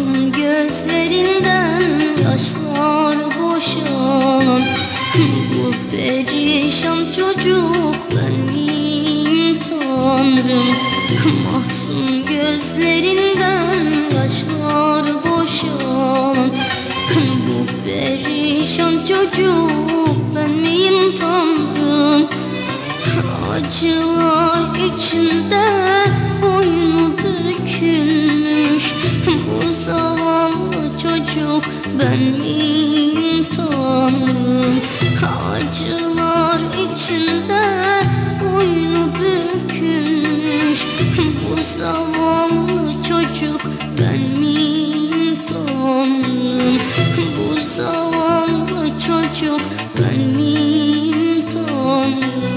Mahzun gözlerinden yaşlar boşalan Bu perişan çocuk ben tanrım. Mahzun gözlerinden yaşlar boşalan Bu perişan çocuk çocuk ben miyim tanrım Acılar içinde boynu bükülmüş. Bu zavallı çocuk ben miyim tanrım Bu zavallı çocuk ben miyim tanrım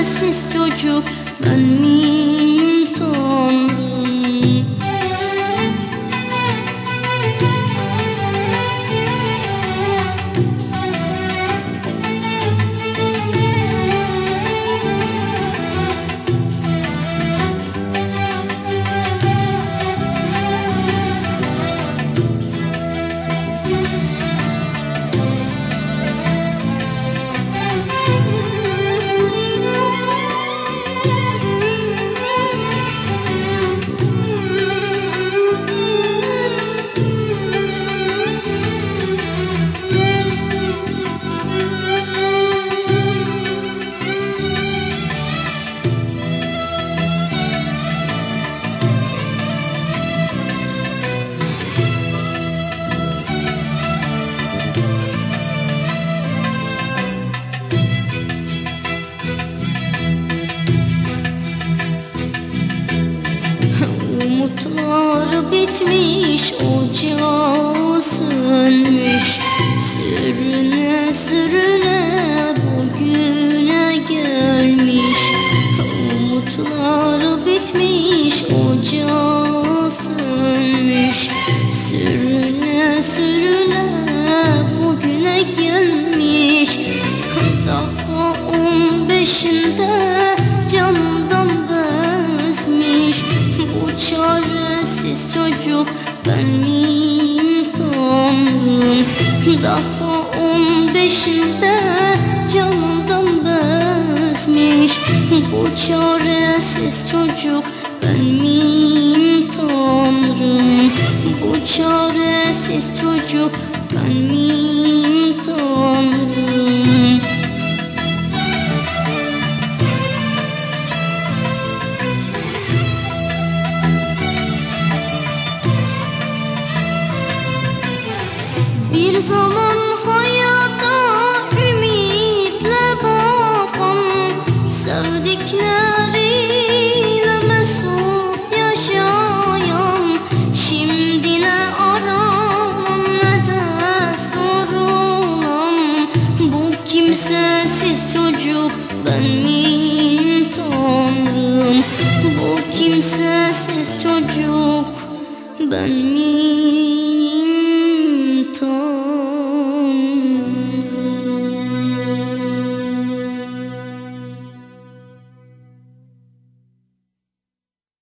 kimsesiz çocuk ben miyim tanrım on beşinde candan bezmiş Bu çaresiz çocuk ben miyim tanrım Daha on beşinde candan bezmiş Bu çaresiz çocuk ben miyim Bir zaman hayata ümitle bakan Sevdikleriyle mesut yaşayan Şimdi ne aranan ne de sorulan Bu kimsesiz çocuk ben miyim tanrım. Bu kimsesiz çocuk ben miyim tanrım